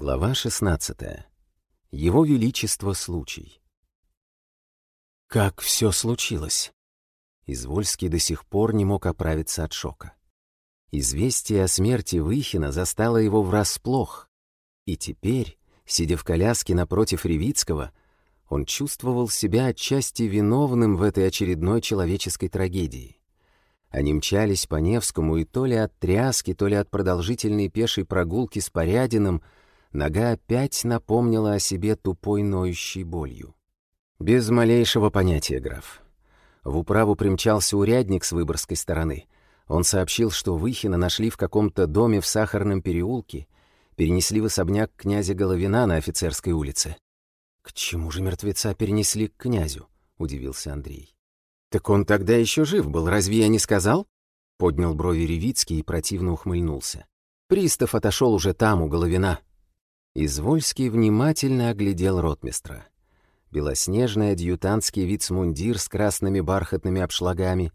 Глава 16. Его Величество случай. Как все случилось? Извольский до сих пор не мог оправиться от шока. Известие о смерти Выхина застало его врасплох, и теперь, сидя в коляске напротив Ревицкого, он чувствовал себя отчасти виновным в этой очередной человеческой трагедии. Они мчались по Невскому и то ли от тряски, то ли от продолжительной пешей прогулки с Порядиным — нога опять напомнила о себе тупой ноющей болью. Без малейшего понятия, граф. В управу примчался урядник с выборской стороны. Он сообщил, что Выхина нашли в каком-то доме в Сахарном переулке, перенесли в особняк князя Головина на офицерской улице. «К чему же мертвеца перенесли к князю?» — удивился Андрей. «Так он тогда еще жив был, разве я не сказал?» Поднял брови Ревицкий и противно ухмыльнулся. Пристав отошел уже там, у Головина. Извольский внимательно оглядел ротмистра. Белоснежный адъютантский вицмундир с красными бархатными обшлагами,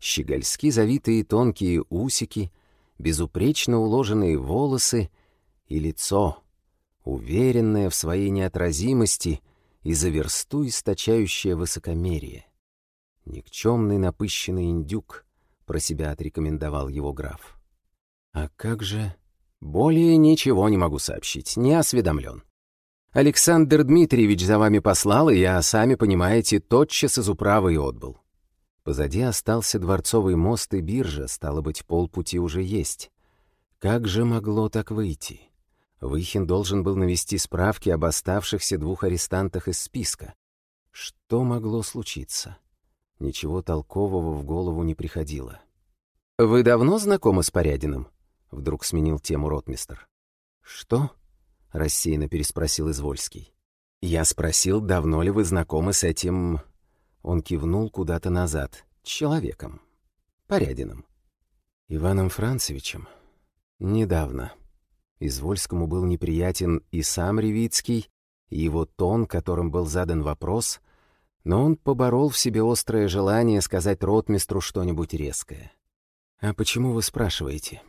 щегольски завитые тонкие усики, безупречно уложенные волосы и лицо, уверенное в своей неотразимости и за версту источающее высокомерие. Никчемный напыщенный индюк, про себя отрекомендовал его граф. А как же более ничего не могу сообщить, не осведомлен. Александр Дмитриевич за вами послал, и я, сами понимаете, тотчас из управы и отбыл. Позади остался дворцовый мост и биржа, стало быть, полпути уже есть. Как же могло так выйти? Выхин должен был навести справки об оставшихся двух арестантах из списка. Что могло случиться? Ничего толкового в голову не приходило. «Вы давно знакомы с Порядиным?» Вдруг сменил тему ротмистер. «Что?» — рассеянно переспросил Извольский. «Я спросил, давно ли вы знакомы с этим...» Он кивнул куда-то назад. «Человеком. Порядиным». «Иваном Францевичем?» «Недавно». Извольскому был неприятен и сам Ревицкий, и его тон, которым был задан вопрос, но он поборол в себе острое желание сказать ротмистру что-нибудь резкое. «А почему вы спрашиваете?»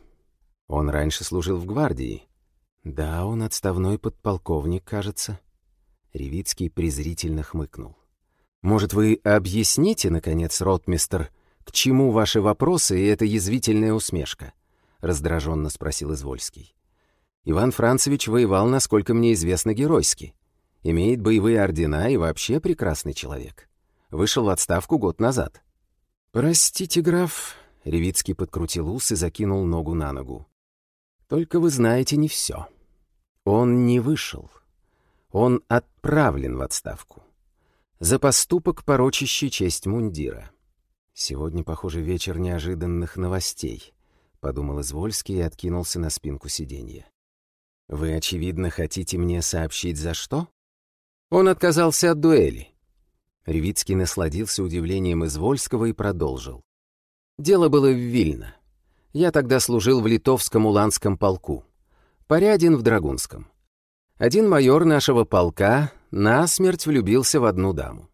Он раньше служил в гвардии. Да, он отставной подполковник, кажется. Ревицкий презрительно хмыкнул. Может, вы объясните, наконец, ротмистер, к чему ваши вопросы и эта язвительная усмешка? Раздраженно спросил Извольский. Иван Францевич воевал, насколько мне известно, геройски. Имеет боевые ордена и вообще прекрасный человек. Вышел в отставку год назад. «Простите, граф», — Ревицкий подкрутил ус и закинул ногу на ногу. Только вы знаете не все. Он не вышел. Он отправлен в отставку. За поступок, порочащий честь мундира. Сегодня, похоже, вечер неожиданных новостей, — подумал Извольский и откинулся на спинку сиденья. Вы, очевидно, хотите мне сообщить, за что? Он отказался от дуэли. Ревицкий насладился удивлением Извольского и продолжил. Дело было в Вильно. Я тогда служил в литовском уланском полку. Порядин в Драгунском. Один майор нашего полка насмерть влюбился в одну даму.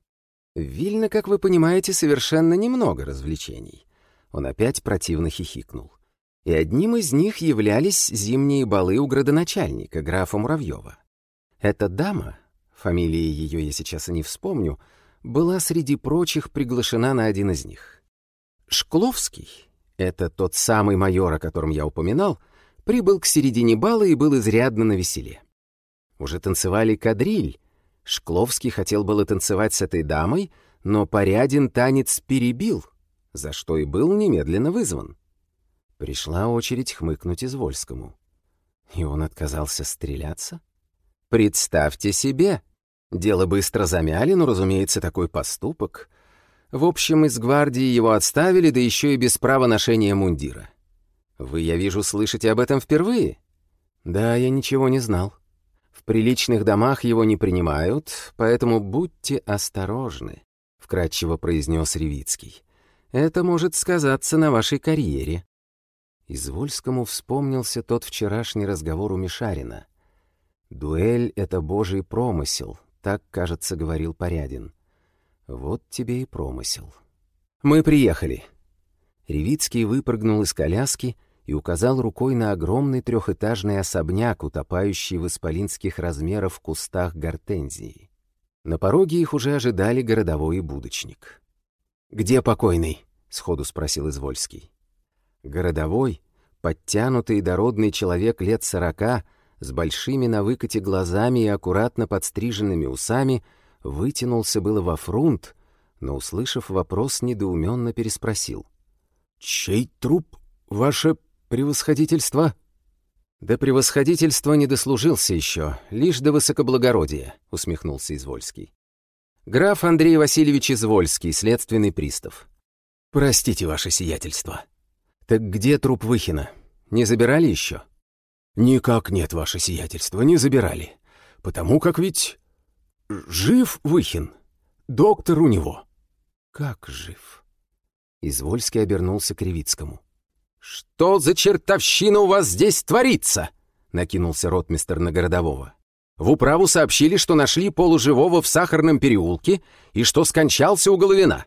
Вильно, как вы понимаете, совершенно немного развлечений. Он опять противно хихикнул. И одним из них являлись зимние балы у градоначальника, графа Муравьева. Эта дама, фамилии ее я сейчас и не вспомню, была среди прочих приглашена на один из них. Шкловский, это тот самый майор, о котором я упоминал, прибыл к середине бала и был изрядно на веселе. Уже танцевали кадриль. Шкловский хотел было танцевать с этой дамой, но Порядин танец перебил, за что и был немедленно вызван. Пришла очередь хмыкнуть Извольскому. И он отказался стреляться? Представьте себе! Дело быстро замяли, но, разумеется, такой поступок — в общем, из гвардии его отставили, да еще и без права ношения мундира. Вы, я вижу, слышите об этом впервые? Да, я ничего не знал. В приличных домах его не принимают, поэтому будьте осторожны, — вкратчиво произнес Ревицкий. Это может сказаться на вашей карьере. Извольскому вспомнился тот вчерашний разговор у Мишарина. «Дуэль — это божий промысел», — так, кажется, говорил Порядин. Вот тебе и промысел. Мы приехали. Ревицкий выпрыгнул из коляски и указал рукой на огромный трехэтажный особняк, утопающий в исполинских размеров кустах гортензии. На пороге их уже ожидали городовой и будочник. «Где покойный?» — сходу спросил Извольский. Городовой, подтянутый и дородный человек лет сорока, с большими на выкате глазами и аккуратно подстриженными усами, вытянулся было во фрунт, но, услышав вопрос, недоуменно переспросил. «Чей труп, ваше превосходительство?» «До превосходительства не дослужился еще, лишь до высокоблагородия», — усмехнулся Извольский. «Граф Андрей Васильевич Извольский, следственный пристав». «Простите, ваше сиятельство». «Так где труп Выхина? Не забирали еще?» «Никак нет, ваше сиятельство, не забирали. Потому как ведь жив Выхин. Доктор у него». «Как жив?» Извольский обернулся к Ревицкому. «Что за чертовщина у вас здесь творится?» — накинулся ротмистер на городового. «В управу сообщили, что нашли полуживого в Сахарном переулке и что скончался у Головина».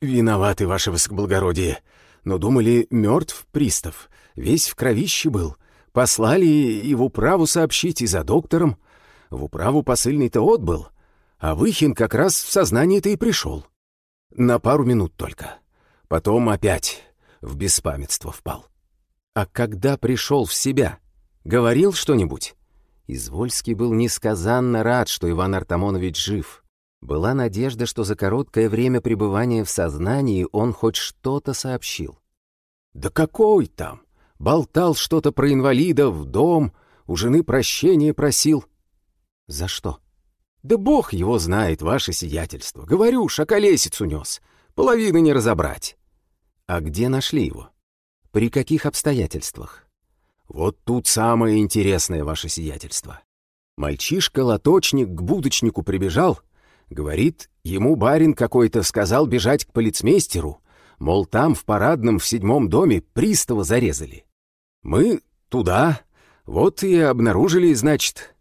«Виноваты, ваше высокоблагородие, но думали, мертв пристав, весь в кровище был. Послали и в управу сообщить, и за доктором. В управу посыльный-то отбыл, а Выхин как раз в сознание-то и пришел. На пару минут только. Потом опять в беспамятство впал. А когда пришел в себя, говорил что-нибудь? Извольский был несказанно рад, что Иван Артамонович жив. Была надежда, что за короткое время пребывания в сознании он хоть что-то сообщил. «Да какой там? Болтал что-то про инвалидов, дом, у жены прощения просил». «За что?» «Да бог его знает, ваше сиятельство. Говорю, шаколесицу нес. Половины не разобрать». А где нашли его? При каких обстоятельствах? Вот тут самое интересное ваше сиятельство. Мальчишка-лоточник к будочнику прибежал, говорит, ему барин какой-то сказал бежать к полицмейстеру, мол, там в парадном в седьмом доме пристава зарезали. Мы туда, вот и обнаружили, значит.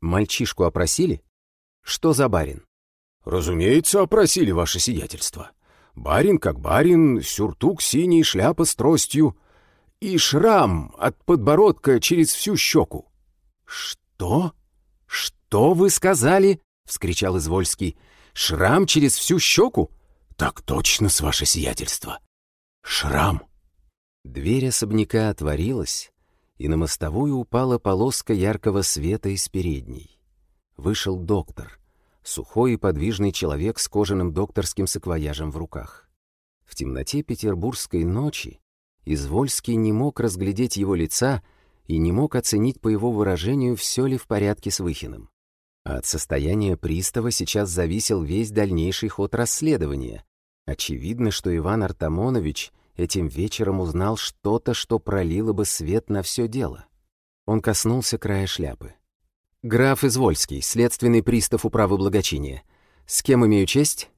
Мальчишку опросили? Что за барин? Разумеется, опросили ваше сиятельство. Барин как барин, сюртук синий, шляпа с тростью и шрам от подбородка через всю щеку. «Что? Что вы сказали?» — вскричал Извольский. «Шрам через всю щеку?» «Так точно, с ваше сиятельство. Шрам». Дверь особняка отворилась, и на мостовую упала полоска яркого света из передней. Вышел доктор сухой и подвижный человек с кожаным докторским саквояжем в руках. В темноте петербургской ночи Извольский не мог разглядеть его лица и не мог оценить по его выражению, все ли в порядке с Выхиным. А от состояния пристава сейчас зависел весь дальнейший ход расследования. Очевидно, что Иван Артамонович этим вечером узнал что-то, что пролило бы свет на все дело. Он коснулся края шляпы. «Граф Извольский, следственный пристав управы благочиния. С кем имею честь?»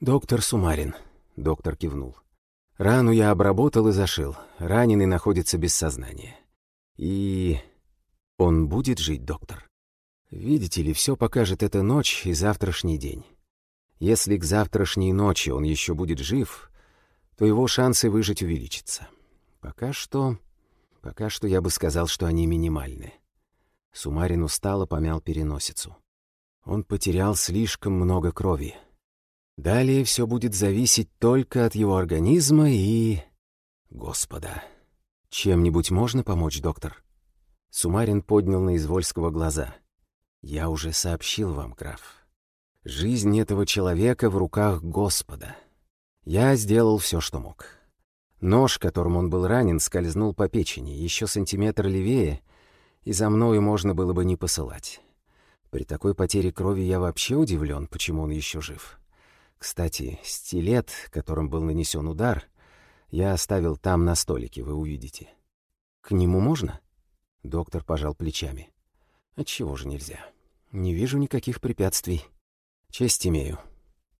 «Доктор Сумарин», — доктор кивнул. «Рану я обработал и зашил. Раненый находится без сознания. И... он будет жить, доктор? Видите ли, все покажет эта ночь и завтрашний день. Если к завтрашней ночи он еще будет жив, то его шансы выжить увеличатся. Пока что... пока что я бы сказал, что они минимальны». Сумарин устало помял переносицу. Он потерял слишком много крови. Далее все будет зависеть только от его организма и... Господа, чем-нибудь можно помочь, доктор? Сумарин поднял на Извольского глаза. Я уже сообщил вам, граф. Жизнь этого человека в руках Господа. Я сделал все, что мог. Нож, которым он был ранен, скользнул по печени, еще сантиметр левее — и за мною можно было бы не посылать. При такой потере крови я вообще удивлен, почему он еще жив. Кстати, стилет, которым был нанесен удар, я оставил там на столике, вы увидите. К нему можно? Доктор пожал плечами. Отчего же нельзя? Не вижу никаких препятствий. Честь имею.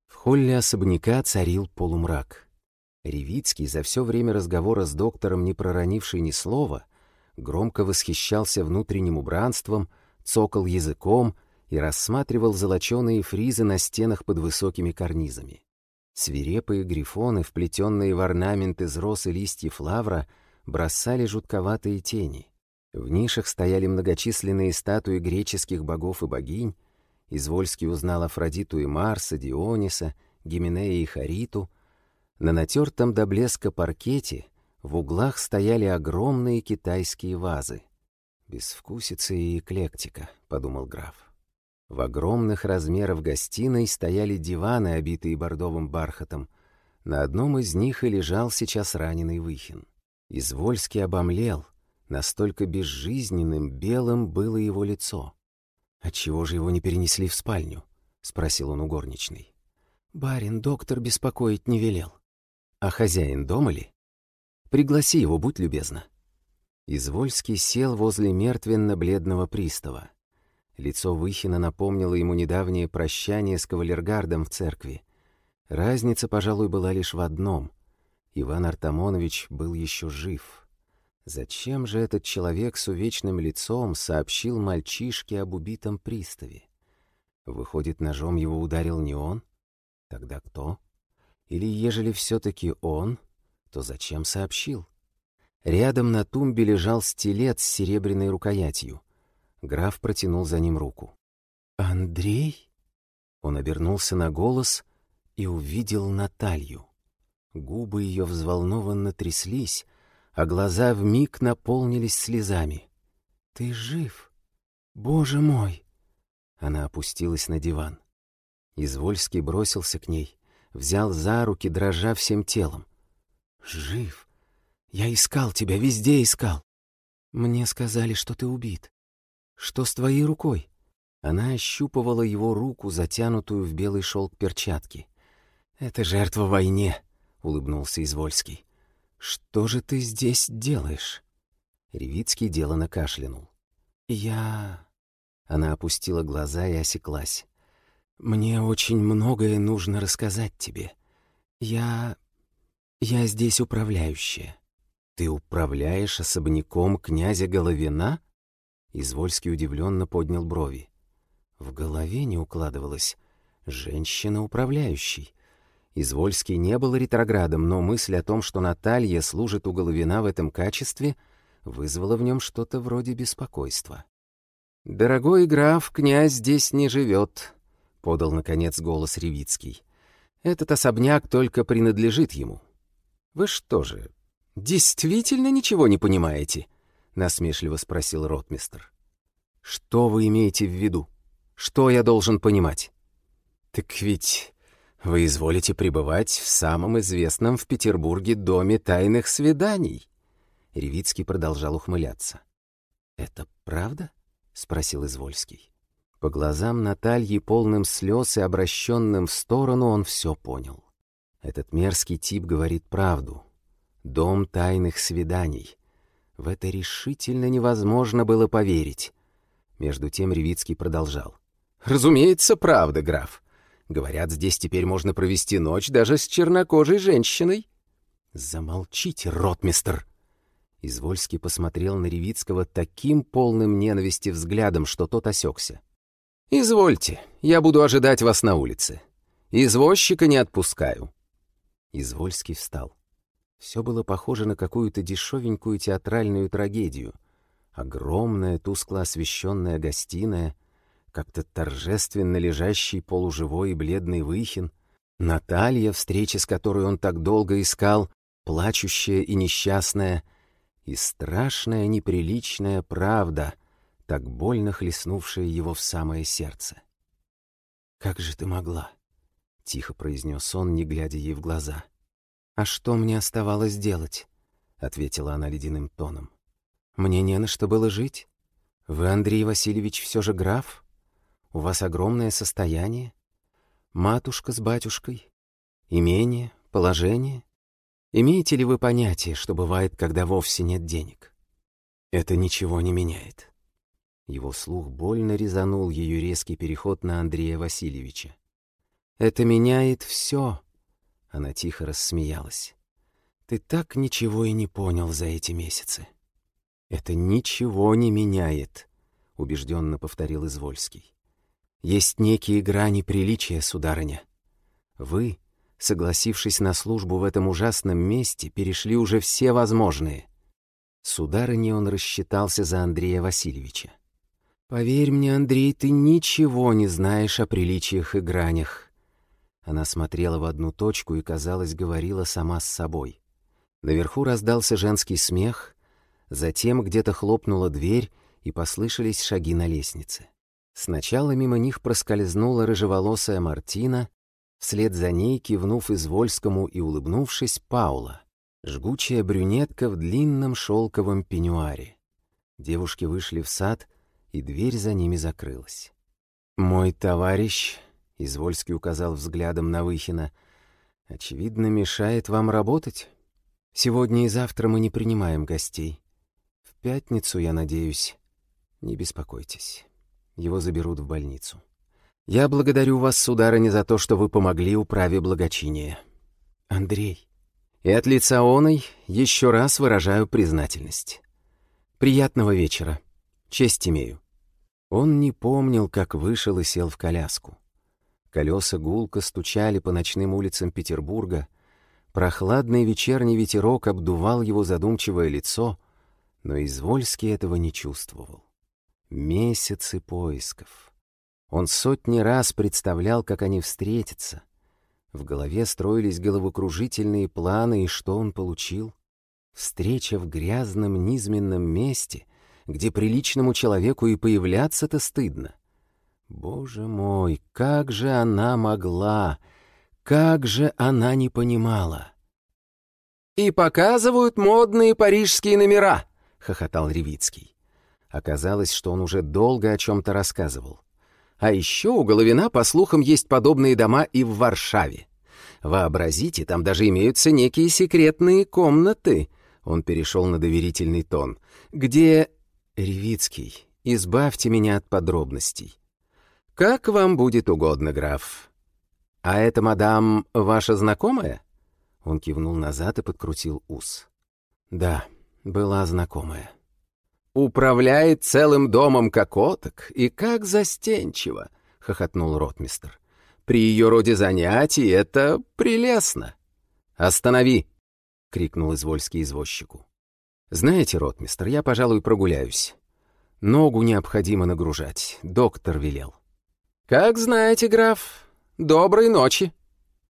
В холле особняка царил полумрак. Ревицкий, за все время разговора с доктором, не проронивший ни слова, — громко восхищался внутренним убранством, цокал языком и рассматривал золоченые фризы на стенах под высокими карнизами. Свирепые грифоны, вплетенные в орнамент из роз и листьев лавра, бросали жутковатые тени. В нишах стояли многочисленные статуи греческих богов и богинь. Извольский узнал Афродиту и Марса, Диониса, Гименея и Хариту. На натертом до блеска паркете в углах стояли огромные китайские вазы. «Безвкусица и эклектика», — подумал граф. В огромных размерах гостиной стояли диваны, обитые бордовым бархатом. На одном из них и лежал сейчас раненый Выхин. Извольский обомлел. Настолько безжизненным, белым было его лицо. «Отчего же его не перенесли в спальню?» — спросил он у горничной. «Барин, доктор беспокоить не велел». «А хозяин дома ли?» «Пригласи его, будь любезна». Извольский сел возле мертвенно-бледного пристава. Лицо Выхина напомнило ему недавнее прощание с кавалергардом в церкви. Разница, пожалуй, была лишь в одном. Иван Артамонович был еще жив. Зачем же этот человек с увечным лицом сообщил мальчишке об убитом приставе? Выходит, ножом его ударил не он? Тогда кто? Или ежели все-таки он, то зачем сообщил? Рядом на тумбе лежал стилет с серебряной рукоятью. Граф протянул за ним руку. «Андрей?» Он обернулся на голос и увидел Наталью. Губы ее взволнованно тряслись, а глаза вмиг наполнились слезами. «Ты жив? Боже мой!» Она опустилась на диван. Извольский бросился к ней, взял за руки, дрожа всем телом. «Жив! Я искал тебя, везде искал. Мне сказали, что ты убит. Что с твоей рукой?» Она ощупывала его руку, затянутую в белый шелк перчатки. «Это жертва войне», — улыбнулся Извольский. «Что же ты здесь делаешь?» Ревицкий делано кашлянул. «Я...» Она опустила глаза и осеклась. «Мне очень многое нужно рассказать тебе. Я... я здесь управляющая. «Ты управляешь особняком князя Головина?» Извольский удивленно поднял брови. В голове не укладывалось «женщина управляющий». Извольский не был ретроградом, но мысль о том, что Наталья служит у Головина в этом качестве, вызвала в нем что-то вроде беспокойства. «Дорогой граф, князь здесь не живет», — подал, наконец, голос Ревицкий. «Этот особняк только принадлежит ему. Вы что же, «Действительно ничего не понимаете?» — насмешливо спросил ротмистр. «Что вы имеете в виду? Что я должен понимать?» «Так ведь вы изволите пребывать в самом известном в Петербурге доме тайных свиданий». Ревицкий продолжал ухмыляться. «Это правда?» — спросил Извольский. По глазам Натальи, полным слез и обращенным в сторону, он все понял. Этот мерзкий тип говорит правду. Дом тайных свиданий. В это решительно невозможно было поверить. Между тем Ревицкий продолжал. «Разумеется, правда, граф. Говорят, здесь теперь можно провести ночь даже с чернокожей женщиной». «Замолчите, ротмистер!» Извольский посмотрел на Ревицкого таким полным ненависти взглядом, что тот осекся. «Извольте, я буду ожидать вас на улице. Извозчика не отпускаю». Извольский встал. Все было похоже на какую-то дешевенькую театральную трагедию. Огромная, тускло освещенная гостиная, как-то торжественно лежащий полуживой и бледный Выхин, Наталья, встречи с которой он так долго искал, плачущая и несчастная, и страшная неприличная правда, так больно хлестнувшая его в самое сердце. «Как же ты могла?» — тихо произнес он, не глядя ей в глаза — «А что мне оставалось делать?» — ответила она ледяным тоном. «Мне не на что было жить. Вы, Андрей Васильевич, все же граф. У вас огромное состояние. Матушка с батюшкой. Имение, положение. Имеете ли вы понятие, что бывает, когда вовсе нет денег? Это ничего не меняет». Его слух больно резанул ее резкий переход на Андрея Васильевича. «Это меняет все», она тихо рассмеялась. «Ты так ничего и не понял за эти месяцы». «Это ничего не меняет», — убежденно повторил Извольский. «Есть некие грани приличия, сударыня. Вы, согласившись на службу в этом ужасном месте, перешли уже все возможные. Сударыне он рассчитался за Андрея Васильевича. «Поверь мне, Андрей, ты ничего не знаешь о приличиях и гранях». Она смотрела в одну точку и, казалось, говорила сама с собой. Наверху раздался женский смех, затем где-то хлопнула дверь, и послышались шаги на лестнице. Сначала мимо них проскользнула рыжеволосая Мартина, вслед за ней, кивнув Извольскому и улыбнувшись, Паула, жгучая брюнетка в длинном шелковом пеньюаре. Девушки вышли в сад, и дверь за ними закрылась. «Мой товарищ», — Извольский указал взглядом на Выхина, — «очевидно, мешает вам работать. Сегодня и завтра мы не принимаем гостей. В пятницу, я надеюсь. Не беспокойтесь. Его заберут в больницу. Я благодарю вас, сударыня, за то, что вы помогли управе благочиния. Андрей. И от лица оной еще раз выражаю признательность. Приятного вечера. Честь имею. Он не помнил, как вышел и сел в коляску. Колеса гулко стучали по ночным улицам Петербурга, прохладный вечерний ветерок обдувал его задумчивое лицо, но Извольский этого не чувствовал. Месяцы поисков. Он сотни раз представлял, как они встретятся. В голове строились головокружительные планы, и что он получил? Встреча в грязном низменном месте, где приличному человеку и появляться-то стыдно. Боже мой, как же она могла, как же она не понимала! «И показывают модные парижские номера!» — хохотал Ревицкий. Оказалось, что он уже долго о чем-то рассказывал. А еще у Головина, по слухам, есть подобные дома и в Варшаве. Вообразите, там даже имеются некие секретные комнаты. Он перешел на доверительный тон. Где... Ревицкий, избавьте меня от подробностей. Как вам будет угодно, граф. А это, мадам, ваша знакомая? Он кивнул назад и подкрутил ус. Да, была знакомая управляет целым домом кокоток, и как застенчиво!» — хохотнул ротмистр. «При ее роде занятий это прелестно!» «Останови!» — крикнул Извольский извозчику. «Знаете, ротмистр, я, пожалуй, прогуляюсь. Ногу необходимо нагружать, доктор велел». «Как знаете, граф. Доброй ночи!»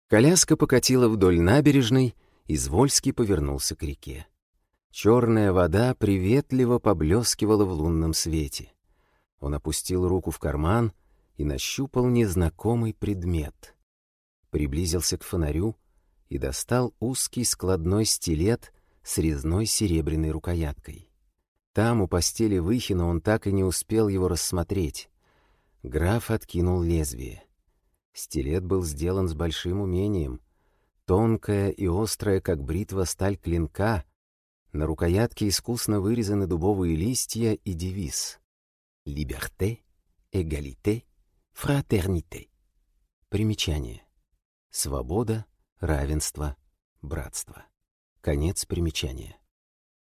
Коляска покатила вдоль набережной, Извольский повернулся к реке. Черная вода приветливо поблескивала в лунном свете. Он опустил руку в карман и нащупал незнакомый предмет. Приблизился к фонарю и достал узкий складной стилет с резной серебряной рукояткой. Там, у постели Выхина, он так и не успел его рассмотреть. Граф откинул лезвие. Стилет был сделан с большим умением. Тонкая и острая, как бритва, сталь клинка — на рукоятке искусно вырезаны дубовые листья и девиз «Либерте, эгалите, фратерните». Примечание. Свобода, равенство, братство. Конец примечания.